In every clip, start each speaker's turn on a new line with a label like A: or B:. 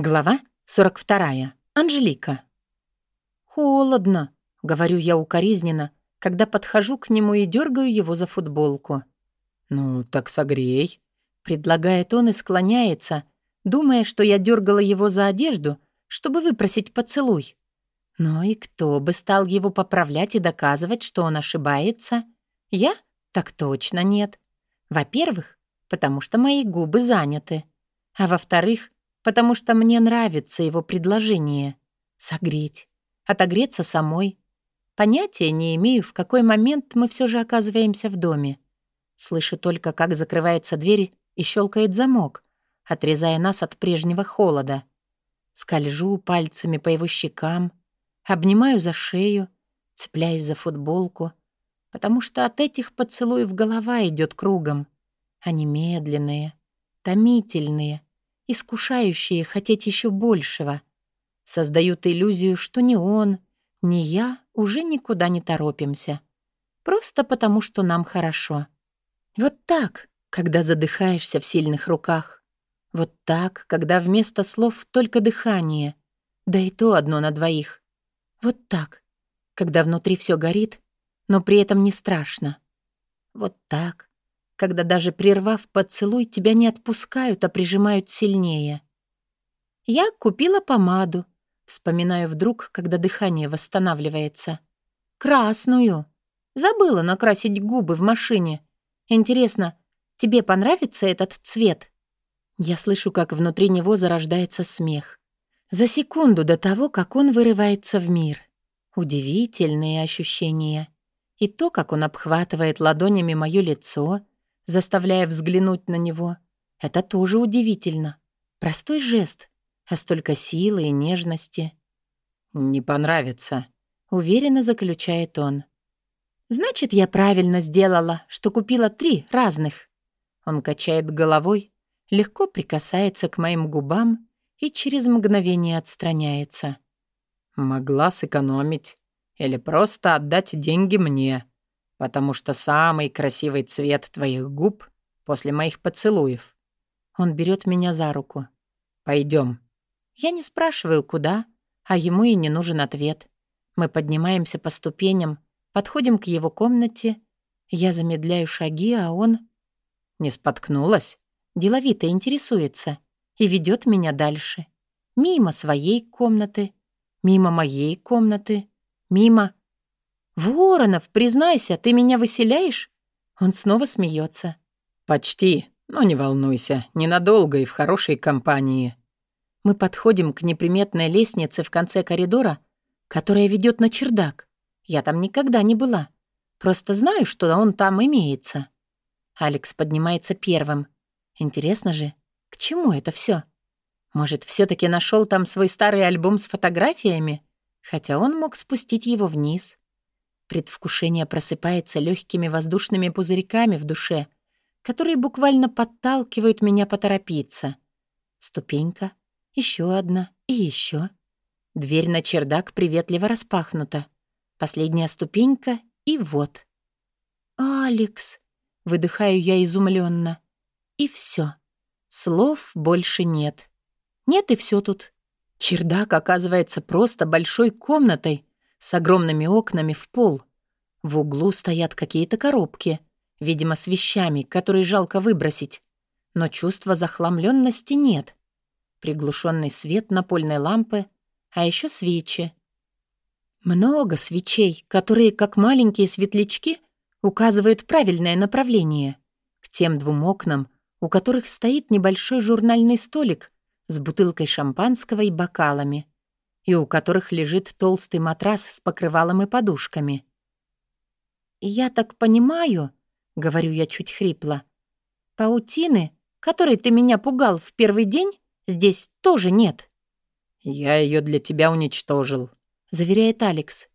A: Глава 42. Анжелика. «Холодно», — говорю я укоризненно, когда подхожу к нему и дергаю его за футболку.
B: «Ну, так согрей», —
A: предлагает он и склоняется, думая, что я дергала его за одежду, чтобы выпросить поцелуй. Ну и кто бы стал его поправлять и доказывать, что он ошибается? Я? Так точно нет. Во-первых, потому что мои губы заняты. А во-вторых, потому что мне нравится его предложение. Согреть. Отогреться самой. Понятия не имею, в какой момент мы все же оказываемся в доме. Слышу только, как закрывается дверь и щелкает замок, отрезая нас от прежнего холода. Скольжу пальцами по его щекам, обнимаю за шею, цепляюсь за футболку, потому что от этих поцелуев голова идет кругом. Они медленные, томительные, искушающие хотеть еще большего. Создают иллюзию, что ни он, ни я уже никуда не торопимся. Просто потому, что нам хорошо. Вот так, когда задыхаешься в сильных руках. Вот так, когда вместо слов только дыхание. Да и то одно на двоих. Вот так, когда внутри все горит, но при этом не страшно. Вот так, когда даже прервав поцелуй, тебя не отпускают, а прижимают сильнее. Я купила помаду, вспоминаю вдруг, когда дыхание восстанавливается. Красную. Забыла накрасить губы в машине. Интересно, тебе понравится этот цвет? Я слышу, как внутри него зарождается смех. За секунду до того, как он вырывается в мир. Удивительные ощущения. И то, как он обхватывает ладонями мое лицо, заставляя взглянуть на него. Это тоже удивительно. Простой жест, а столько силы и нежности.
B: «Не понравится», —
A: уверенно заключает он. «Значит, я правильно сделала, что купила три разных». Он качает головой, легко прикасается к моим губам и через мгновение отстраняется.
B: «Могла сэкономить или просто отдать деньги мне потому что самый красивый цвет твоих губ после моих поцелуев.
A: Он берет меня за руку.
B: Пойдем.
A: Я не спрашиваю, куда, а ему и не нужен ответ. Мы поднимаемся по ступеням, подходим к его комнате. Я замедляю шаги, а он...
B: Не споткнулась?
A: Деловито интересуется и ведет меня дальше. Мимо своей комнаты, мимо моей комнаты, мимо... «Воронов, признайся, ты меня выселяешь?» Он снова смеется.
B: «Почти, но не волнуйся, ненадолго и в хорошей компании».
A: Мы подходим к неприметной лестнице в конце коридора, которая ведет на чердак. Я там никогда не была. Просто знаю, что он там имеется. Алекс поднимается первым. Интересно же, к чему это все? Может, все таки нашел там свой старый альбом с фотографиями? Хотя он мог спустить его вниз. Предвкушение просыпается легкими воздушными пузырьками в душе, которые буквально подталкивают меня поторопиться. Ступенька, еще одна и еще. Дверь на чердак приветливо распахнута. Последняя ступенька и вот. «Алекс!» — выдыхаю я изумленно. И все. Слов больше нет. Нет и все тут. Чердак оказывается просто большой комнатой, с огромными окнами в пол. В углу стоят какие-то коробки, видимо, с вещами, которые жалко выбросить. Но чувства захламленности нет. Приглушенный свет напольной лампы, а еще свечи. Много свечей, которые, как маленькие светлячки, указывают правильное направление. К тем двум окнам, у которых стоит небольшой журнальный столик с бутылкой шампанского и бокалами и у которых лежит толстый матрас с покрывалом и подушками. «Я так понимаю», — говорю я чуть хрипло, «паутины, которой ты меня пугал в первый день, здесь тоже нет».
B: «Я ее для тебя уничтожил», —
A: заверяет Алекс.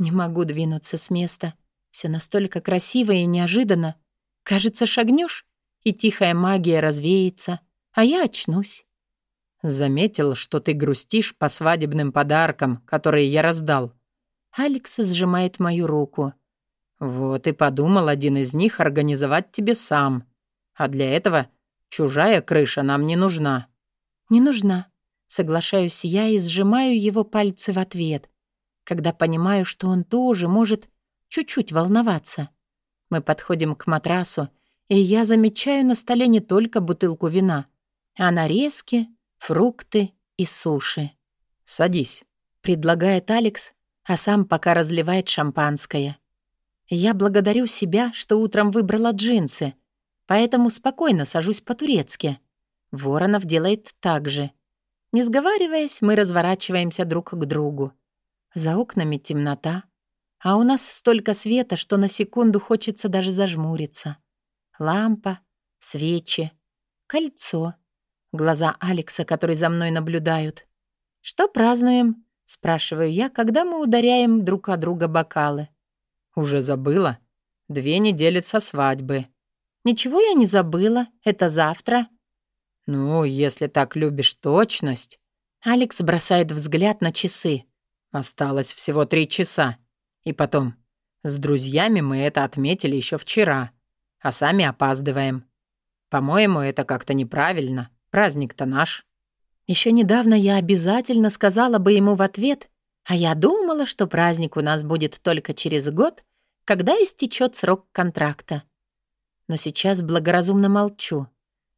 A: Не могу двинуться с места. Все настолько красиво и неожиданно. Кажется, шагнешь, и тихая магия развеется, а я очнусь.
B: Заметил, что ты грустишь по свадебным подаркам, которые я раздал.
A: Алекс сжимает мою руку.
B: Вот и подумал один из них организовать тебе сам. А для этого чужая крыша нам не нужна.
A: Не нужна. Соглашаюсь я и сжимаю его пальцы в ответ, когда понимаю, что он тоже может чуть-чуть волноваться. Мы подходим к матрасу, и я замечаю на столе не только бутылку вина, а нарезки, фрукты и суши.
B: «Садись», —
A: предлагает Алекс, а сам пока разливает шампанское. Я благодарю себя, что утром выбрала джинсы, поэтому спокойно сажусь по-турецки. Воронов делает так же. Не сговариваясь, мы разворачиваемся друг к другу. За окнами темнота, а у нас столько света, что на секунду хочется даже зажмуриться. Лампа, свечи, кольцо, глаза Алекса, которые за мной наблюдают. «Что празднуем?» — спрашиваю я, когда мы ударяем друг о друга бокалы.
B: «Уже забыла? Две недели со свадьбы».
A: «Ничего я не забыла. Это завтра».
B: «Ну, если так любишь точность...»
A: Алекс бросает взгляд на часы.
B: «Осталось всего три часа. И потом, с друзьями мы это отметили еще вчера, а сами опаздываем. По-моему, это как-то неправильно. Праздник-то наш».
A: Еще недавно я обязательно сказала бы ему в ответ, а я думала, что праздник у нас будет только через год, когда истечет срок контракта. Но сейчас благоразумно молчу.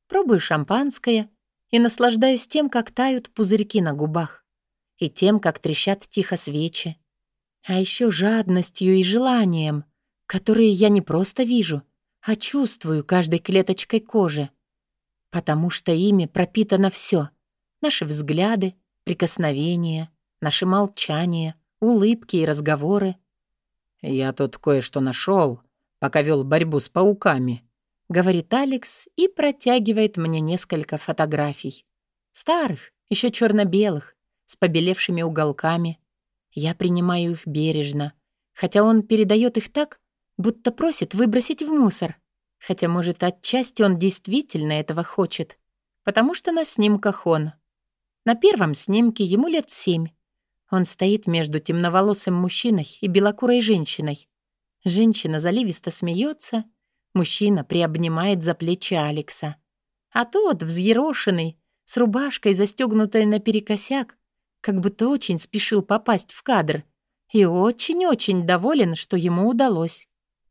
A: Пробую шампанское и наслаждаюсь тем, как тают пузырьки на губах, и тем, как трещат тихо свечи. А еще жадностью и желанием, которые я не просто вижу, а чувствую каждой клеточкой кожи. Потому что ими пропитано все: Наши взгляды, прикосновения, наши молчания, улыбки и разговоры.
B: «Я тут кое-что нашел, пока вел борьбу с пауками»,
A: говорит Алекс и протягивает мне несколько фотографий. Старых, еще черно-белых, с побелевшими уголками. Я принимаю их бережно, хотя он передает их так, будто просит выбросить в мусор. Хотя, может, отчасти он действительно этого хочет, потому что на снимках он. На первом снимке ему лет семь. Он стоит между темноволосым мужчиной и белокурой женщиной. Женщина заливисто смеется — Мужчина приобнимает за плечи Алекса. А тот, взъерошенный, с рубашкой, застегнутой наперекосяк, как будто очень спешил попасть в кадр и очень-очень доволен, что ему удалось.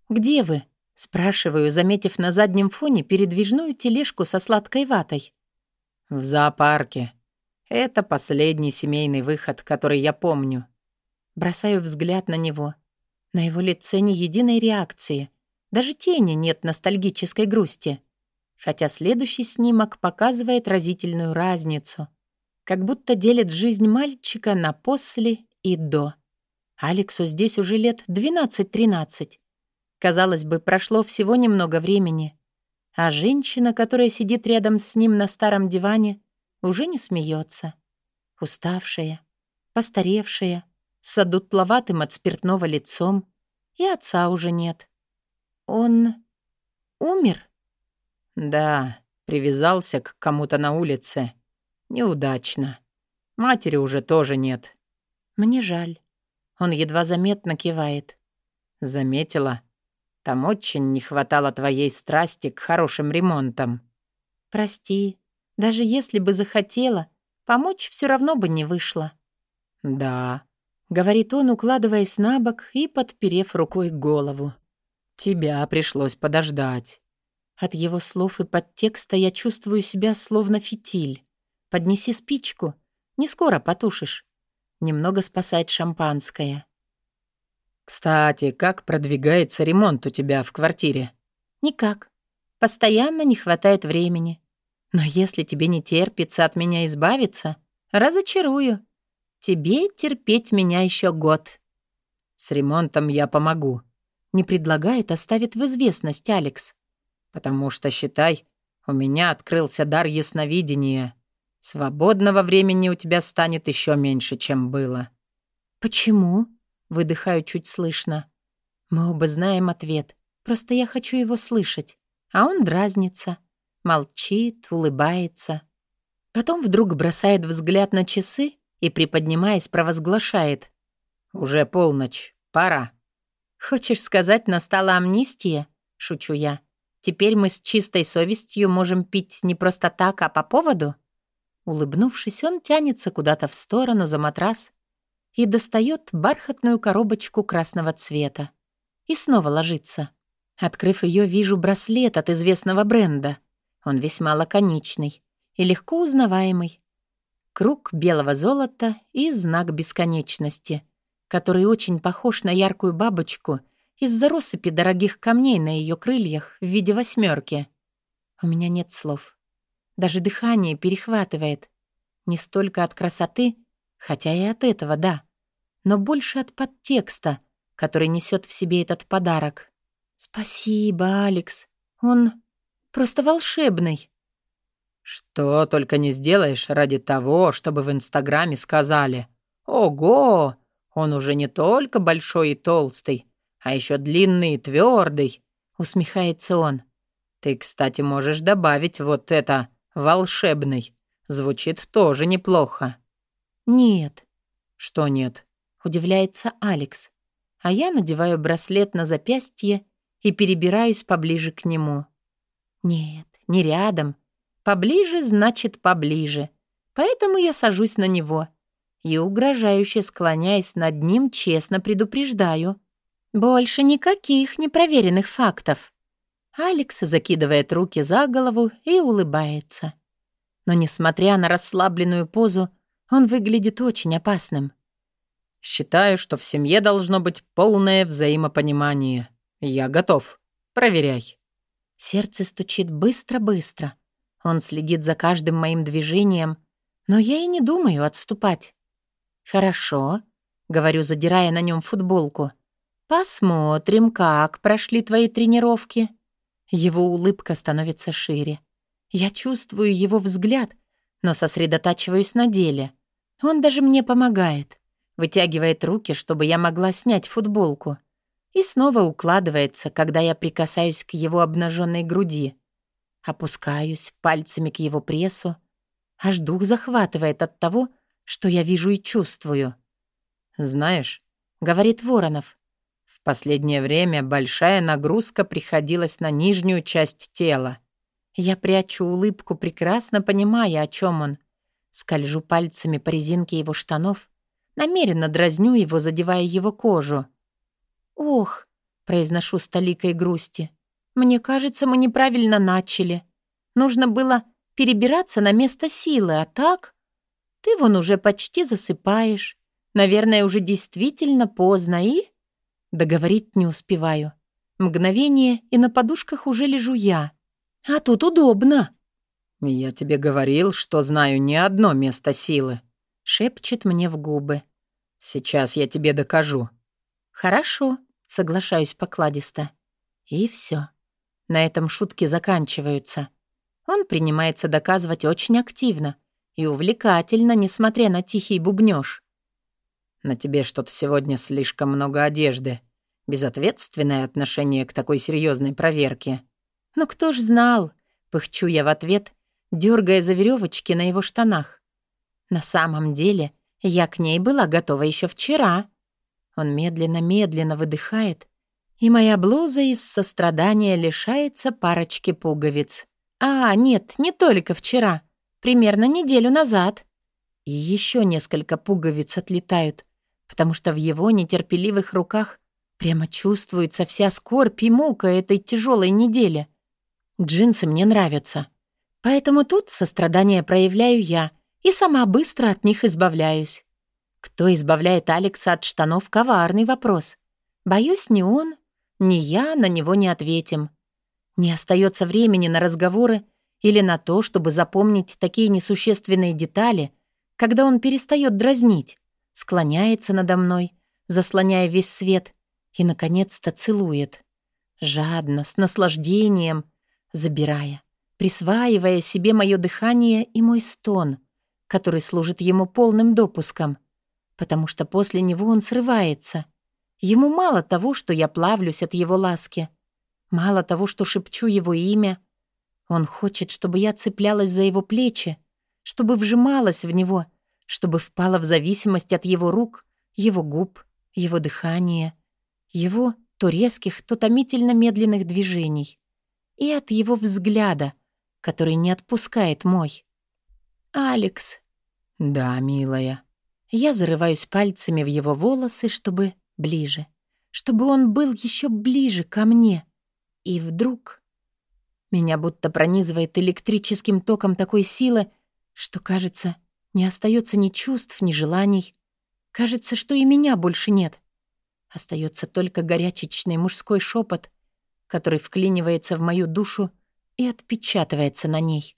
A: «Где вы?» — спрашиваю, заметив на заднем фоне передвижную тележку со сладкой ватой.
B: «В зоопарке. Это последний семейный выход, который я помню».
A: Бросаю взгляд на него. На его лице ни единой реакции — даже тени нет ностальгической грусти. Хотя следующий снимок показывает разительную разницу. Как будто делит жизнь мальчика на после и до. Алексу здесь уже лет 12-13. Казалось бы, прошло всего немного времени. А женщина, которая сидит рядом с ним на старом диване, уже не смеется. Уставшая, постаревшая, с одутловатым от спиртного лицом, и отца уже нет. Он умер?
B: Да, привязался к кому-то на улице. Неудачно. Матери уже тоже нет.
A: Мне жаль. Он едва заметно кивает.
B: Заметила? Там очень не хватало твоей страсти к хорошим ремонтам.
A: Прости. Даже если бы захотела, помочь все равно бы не вышло.
B: Да,
A: говорит он, укладываясь на бок и подперев рукой голову.
B: Тебя пришлось подождать.
A: От его слов и подтекста я чувствую себя словно фитиль. Поднеси спичку, не скоро потушишь. Немного спасает шампанское.
B: Кстати, как продвигается ремонт у тебя в квартире?
A: Никак. Постоянно не хватает времени. Но если тебе не терпится от меня избавиться, разочарую. Тебе терпеть меня еще год.
B: С ремонтом я помогу.
A: Не предлагает, оставит в известность Алекс.
B: «Потому что, считай, у меня открылся дар ясновидения. Свободного времени у тебя станет еще меньше, чем было».
A: «Почему?» — выдыхаю чуть слышно. Мы оба знаем ответ. Просто я хочу его слышать. А он дразнится. Молчит, улыбается. Потом вдруг бросает взгляд на часы и, приподнимаясь, провозглашает.
B: «Уже полночь. Пора».
A: «Хочешь сказать, настала амнистия?» — шучу я. «Теперь мы с чистой совестью можем пить не просто так, а по поводу?» Улыбнувшись, он тянется куда-то в сторону за матрас и достает бархатную коробочку красного цвета. И снова ложится. Открыв ее, вижу браслет от известного бренда. Он весьма лаконичный и легко узнаваемый. Круг белого золота и знак бесконечности, который очень похож на яркую бабочку из-за россыпи дорогих камней на ее крыльях в виде восьмерки. У меня нет слов. Даже дыхание перехватывает. Не столько от красоты, хотя и от этого, да, но больше от подтекста, который несет в себе этот подарок. Спасибо, Алекс. Он просто волшебный.
B: Что только не сделаешь ради того, чтобы в Инстаграме сказали «Ого! Он уже не только большой и толстый, а еще длинный и твердый», — усмехается он. «Ты, кстати, можешь добавить вот это «волшебный». Звучит тоже неплохо».
A: «Нет».
B: «Что нет?»
A: — удивляется Алекс. А я надеваю браслет на запястье и перебираюсь поближе к нему. «Нет, не рядом. Поближе значит поближе. Поэтому я сажусь на него» и, угрожающе склоняясь над ним, честно предупреждаю. «Больше никаких непроверенных фактов». Алекс закидывает руки за голову и улыбается. Но, несмотря на расслабленную позу, он выглядит очень опасным.
B: «Считаю, что в семье должно быть полное взаимопонимание. Я готов. Проверяй».
A: Сердце стучит быстро-быстро. Он следит за каждым моим движением, но я и не думаю отступать. «Хорошо», — говорю, задирая на нем футболку. «Посмотрим, как прошли твои тренировки». Его улыбка становится шире. Я чувствую его взгляд, но сосредотачиваюсь на деле. Он даже мне помогает. Вытягивает руки, чтобы я могла снять футболку. И снова укладывается, когда я прикасаюсь к его обнаженной груди. Опускаюсь пальцами к его прессу. Аж дух захватывает от того, что я вижу и чувствую.
B: «Знаешь», —
A: говорит Воронов,
B: «в последнее время большая нагрузка приходилась на нижнюю часть тела».
A: Я прячу улыбку, прекрасно понимая, о чем он. Скольжу пальцами по резинке его штанов, намеренно дразню его, задевая его кожу. «Ох», — произношу с толикой грусти, «мне кажется, мы неправильно начали. Нужно было перебираться на место силы, а так...» Ты вон уже почти засыпаешь. Наверное, уже действительно поздно и...» Договорить не успеваю. Мгновение, и на подушках уже лежу я. А тут удобно.
B: «Я тебе говорил, что знаю не одно место силы», —
A: шепчет мне в губы.
B: «Сейчас я тебе докажу».
A: «Хорошо», — соглашаюсь покладисто. И все. На этом шутки заканчиваются. Он принимается доказывать очень активно — и увлекательно, несмотря на тихий бубнёж.
B: «На тебе что-то сегодня слишком много одежды. Безответственное отношение к такой серьезной проверке».
A: «Ну кто ж знал?» — пыхчу я в ответ, дергая за веревочки на его штанах. «На самом деле я к ней была готова еще вчера». Он медленно-медленно выдыхает, и моя блуза из сострадания лишается парочки пуговиц. «А, нет, не только вчера. Примерно неделю назад. И еще несколько пуговиц отлетают, потому что в его нетерпеливых руках прямо чувствуется вся скорбь и мука этой тяжелой недели. Джинсы мне нравятся. Поэтому тут сострадание проявляю я и сама быстро от них избавляюсь. Кто избавляет Алекса от штанов — коварный вопрос. Боюсь, ни он, ни я на него не ответим. Не остается времени на разговоры или на то, чтобы запомнить такие несущественные детали, когда он перестает дразнить, склоняется надо мной, заслоняя весь свет, и, наконец-то, целует. Жадно, с наслаждением, забирая, присваивая себе мое дыхание и мой стон, который служит ему полным допуском, потому что после него он срывается. Ему мало того, что я плавлюсь от его ласки, мало того, что шепчу его имя — он хочет, чтобы я цеплялась за его плечи, чтобы вжималась в него, чтобы впала в зависимость от его рук, его губ, его дыхания, его то резких, то томительно медленных движений и от его взгляда, который не отпускает мой. Алекс.
B: Да, милая.
A: Я зарываюсь пальцами в его волосы, чтобы ближе. Чтобы он был еще ближе ко мне. И вдруг... Меня будто пронизывает электрическим током такой силы, что, кажется, не остается ни чувств, ни желаний. Кажется, что и меня больше нет. Остается только горячечный мужской шепот, который вклинивается в мою душу и отпечатывается на ней.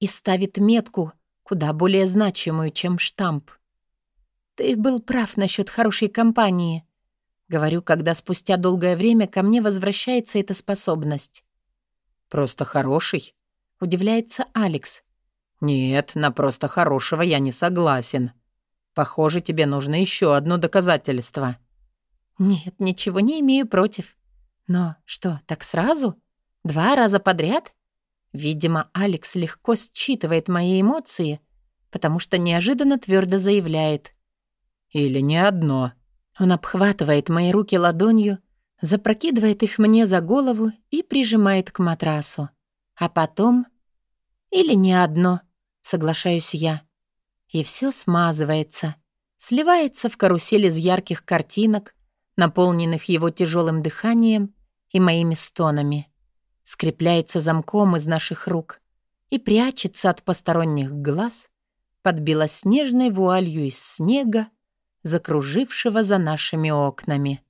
A: И ставит метку, куда более значимую, чем штамп. «Ты был прав насчет хорошей компании», — говорю, когда спустя долгое время ко мне возвращается эта способность.
B: «Просто хороший?»
A: — удивляется Алекс.
B: «Нет, на просто хорошего я не согласен. Похоже, тебе нужно еще одно доказательство».
A: «Нет, ничего не имею против. Но что, так сразу? Два раза подряд?» Видимо, Алекс легко считывает мои эмоции, потому что неожиданно твердо заявляет.
B: «Или не одно».
A: Он обхватывает мои руки ладонью, запрокидывает их мне за голову и прижимает к матрасу. А потом... Или не одно, соглашаюсь я. И все смазывается, сливается в карусель из ярких картинок, наполненных его тяжелым дыханием и моими стонами. Скрепляется замком из наших рук и прячется от посторонних глаз под белоснежной вуалью из снега, закружившего за нашими окнами.